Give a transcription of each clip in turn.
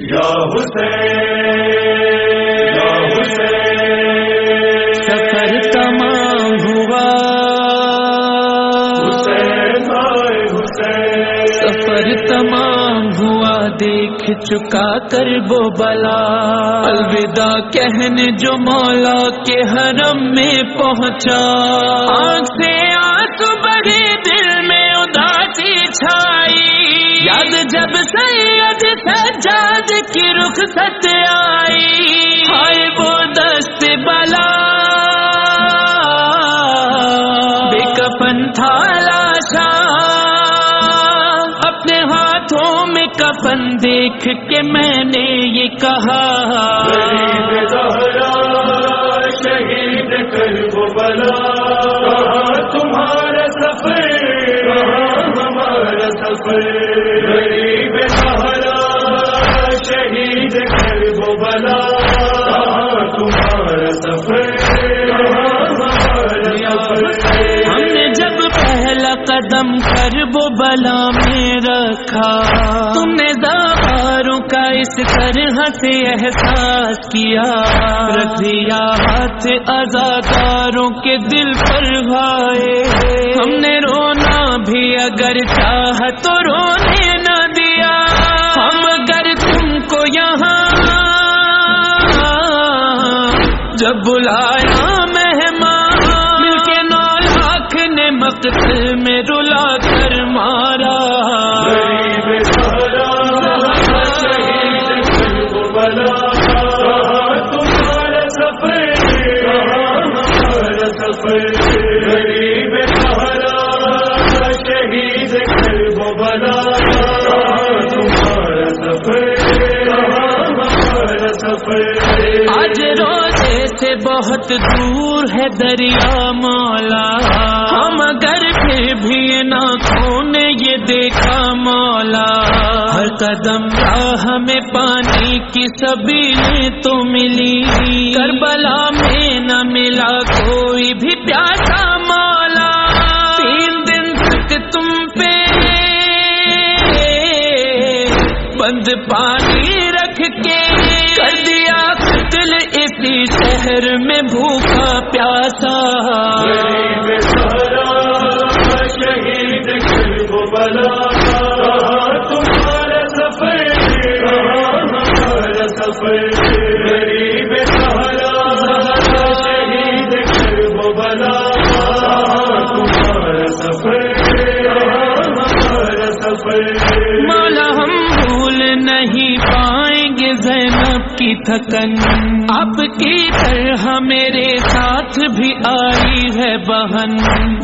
یا حسین یا حسین۔ سفر تمام ہوا۔ حسین آئے حسین۔ سفر تمام ہوا دیکھ چکا کر وہ بلا۔ الوداع کہنے جو مولا کے حرم میں پہنچا۔ آنکھ سے جب سید سجاد کی رخ ست آئی، ہائے وہ دست بلا۔ بے کفن تھا لاشا اپنے ہاتھوں میں کفن دیکھ کے میں نے یہ کہا۔ قدم کر وہ بلا میں رکھا۔ تم نے زباروں کا اس طرح سے احساس کیا۔ رکھ دیا ہاتھ ازاداروں کے دل پر بھائے۔ ہم نے رونا بھی اگر چاہ تو رونے نہ دیا۔ ہم اگر تم کو یہاں جب بلایا وقت میں رلا کر مارا۔ بلا تمہارا سفر۔ سے بہت دور ہے دریا مولا۔ ہم اگر پھر بھی نہ کھونے یہ دیکھا مولا۔ ہر قدم ہمیں پانی کی سبھی تو ملی۔ کربلا میں نہ ملا شہر میں بھوکا پیاسا تھکن۔ اب کی طرح میرے ساتھ بھی آئی ہے بہن۔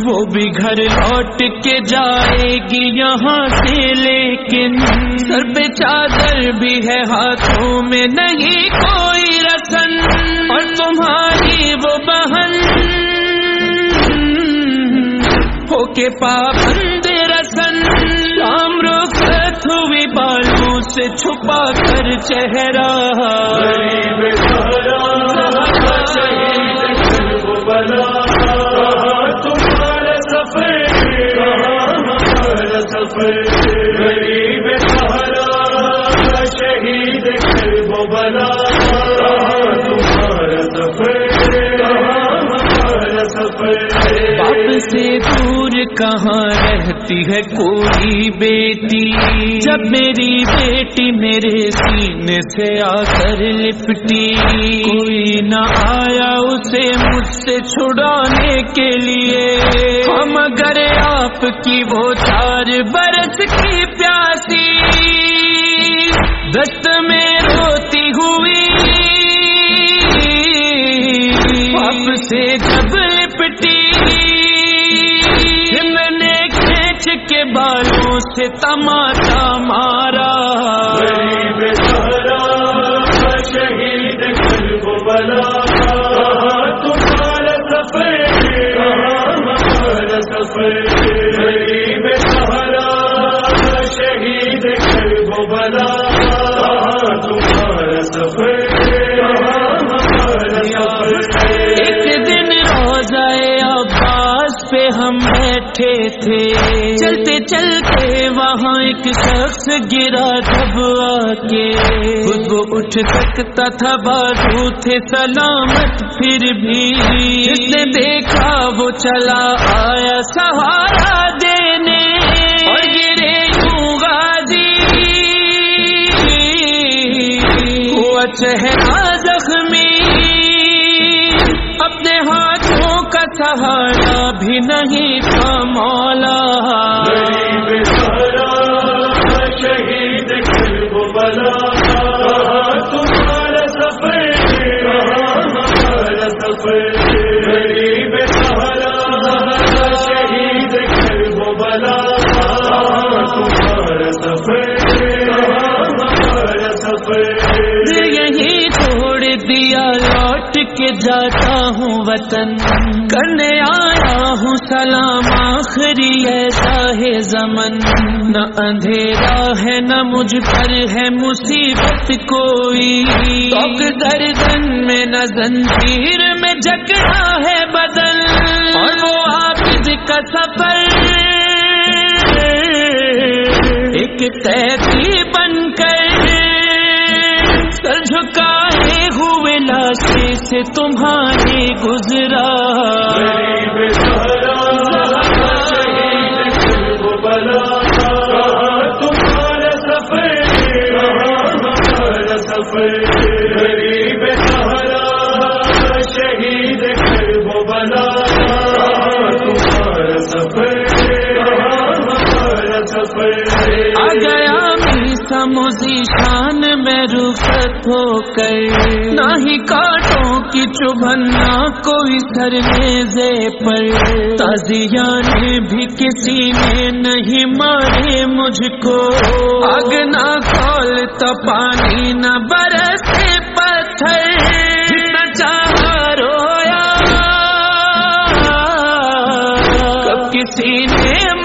وہ بھی گھر لوٹ کے جائے گی یہاں سے، لیکن سر پہ چادر بھی ہے، ہاتھوں میں نہیں کوئی رسن۔ اور تمہاری وہ بہن ہو کے پابند سے چھپا کر چہرہ۔ شہید بلا۔ تمہارا سفر سفر غریب شہید بلا۔ تمہارا سفر باپ سے دور کہاں رہتی ہے کوئی بیٹی؟ جب میری بیٹی میرے سینے سے آ کر لپٹی، کوئی نہ آیا اسے مجھ سے چھڑانے کے لیے۔ ہم اگر آپ کی وہ چار برس کی پیاسی دست میں روتی ہوئی باپ سے جب بالوں سے تماشا مارا۔ غریب زہرا شہید بیٹھے تھے۔ چلتے چلتے وہاں ایک شخص گرا جب کے خود وہ اٹھ سکتا تھا بازو تھے سلامت پھر بھی۔ جس نے دیکھا وہ چلا آیا سہارا دینے سہارا بھی نہیں تھا مولا۔ غریب شہید تمہارا سفر؟ کہاں سفر؟ شہید تمہارا سفر؟ کے جاتا ہوں وطن۔ کرنے آیا ہوں سلام، آخری ایسا ہے زمن۔ نہ اندھیرا ہے، نہ مجھ پر ہے مصیبت کوئی۔ توک گردن میں نہ زنجیر میں جکڑا ہے بدن۔ اور وہ آپ کا سفر۔ ایک قیدی بن کر۔ سر جھکائے لاشے سے تمہارے گزرا۔ تمہارا سفر سفر غریب شہید تمہارا سفر آ گیا میسا موزی شان میں رخت ہو کر نہ ہی کاٹوں کی چبھن، نہ کوئی سر میزے پر۔ تازیا نے بھی کسی نے نہیں مارے مجھ کو۔ آگ نہ کھولتا پانی نہ برسے پتھر۔ جتنا چاہا کسی نے